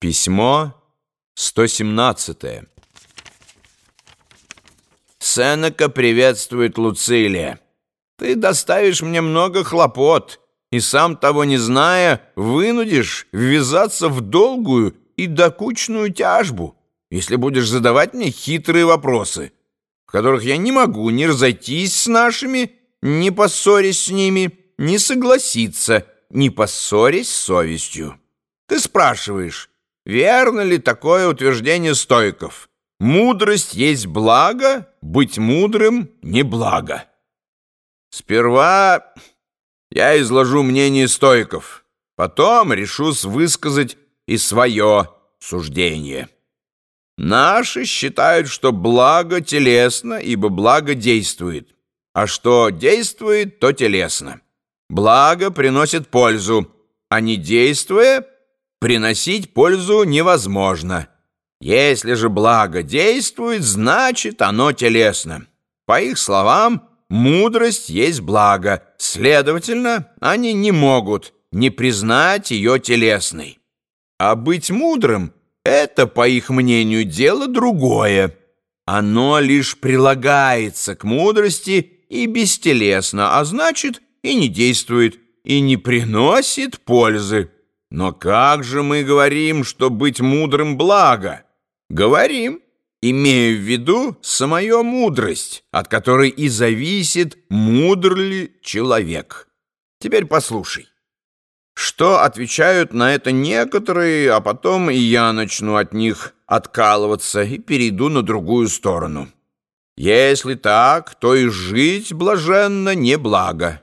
Письмо 117 Сенека приветствует Луцилия. Ты доставишь мне много хлопот, и сам того не зная, вынудишь ввязаться в долгую и докучную тяжбу, если будешь задавать мне хитрые вопросы, в которых я не могу ни разойтись с нашими, ни поссорясь с ними, ни согласиться, ни поссорясь с совестью. Ты спрашиваешь, Верно ли такое утверждение стойков? Мудрость есть благо, быть мудрым — не благо. Сперва я изложу мнение стойков, потом решусь высказать и свое суждение. Наши считают, что благо телесно, ибо благо действует, а что действует, то телесно. Благо приносит пользу, а не действуя — приносить пользу невозможно. Если же благо действует, значит оно телесно. По их словам, мудрость есть благо, следовательно, они не могут не признать ее телесной. А быть мудрым — это, по их мнению, дело другое. Оно лишь прилагается к мудрости и бестелесно, а значит, и не действует, и не приносит пользы. Но как же мы говорим, что быть мудрым благо? Говорим, имея в виду самую мудрость, от которой и зависит, мудр ли человек. Теперь послушай. Что отвечают на это некоторые, а потом и я начну от них откалываться и перейду на другую сторону. Если так, то и жить блаженно не благо.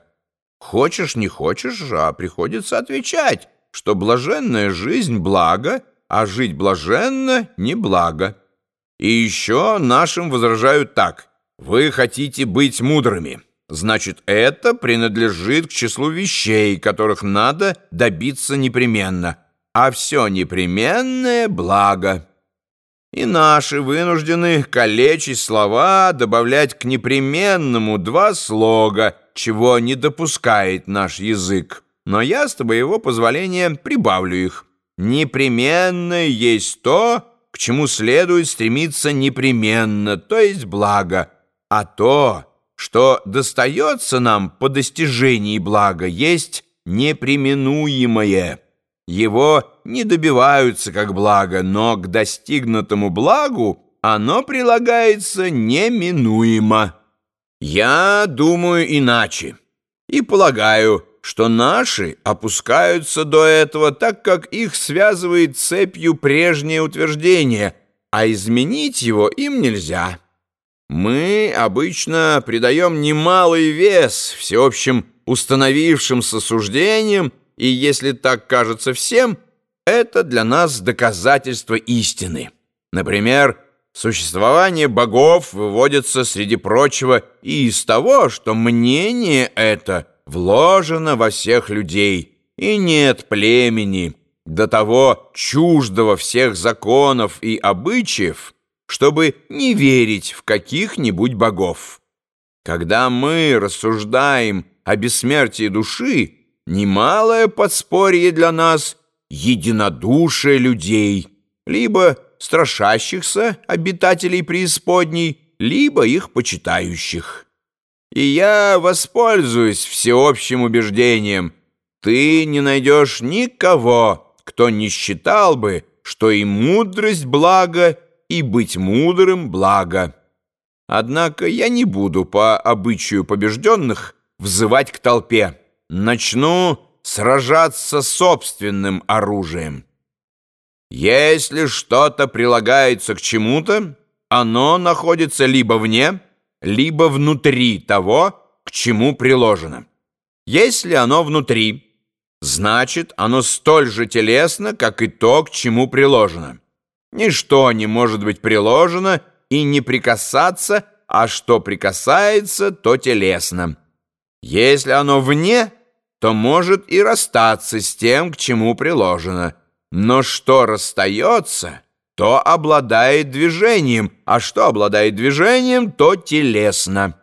Хочешь, не хочешь, а приходится отвечать что блаженная жизнь — благо, а жить блаженно — не благо. И еще нашим возражают так. Вы хотите быть мудрыми. Значит, это принадлежит к числу вещей, которых надо добиться непременно. А все непременное — благо. И наши вынуждены калечить слова, добавлять к непременному два слога, чего не допускает наш язык но я, с твоего позволения, прибавлю их. Непременно есть то, к чему следует стремиться непременно, то есть благо, а то, что достается нам по достижении блага, есть непременуемое. Его не добиваются как благо, но к достигнутому благу оно прилагается неминуемо. Я думаю иначе и полагаю, что наши опускаются до этого, так как их связывает цепью прежнее утверждение, а изменить его им нельзя. Мы обычно придаем немалый вес всеобщим установившимся суждениям, и если так кажется всем, это для нас доказательство истины. Например, существование богов выводится, среди прочего, и из того, что мнение это – вложено во всех людей, и нет племени, до того чуждого всех законов и обычаев, чтобы не верить в каких-нибудь богов. Когда мы рассуждаем о бессмертии души, немалое подспорье для нас единодушие людей, либо страшащихся обитателей преисподней, либо их почитающих. И я воспользуюсь всеобщим убеждением. Ты не найдешь никого, кто не считал бы, что и мудрость благо, и быть мудрым благо. Однако я не буду по обычаю побежденных взывать к толпе. Начну сражаться собственным оружием. Если что-то прилагается к чему-то, оно находится либо вне, либо внутри того, к чему приложено. Если оно внутри, значит, оно столь же телесно, как и то, к чему приложено. Ничто не может быть приложено и не прикасаться, а что прикасается, то телесно. Если оно вне, то может и расстаться с тем, к чему приложено. Но что расстается — то обладает движением, а что обладает движением, то телесно.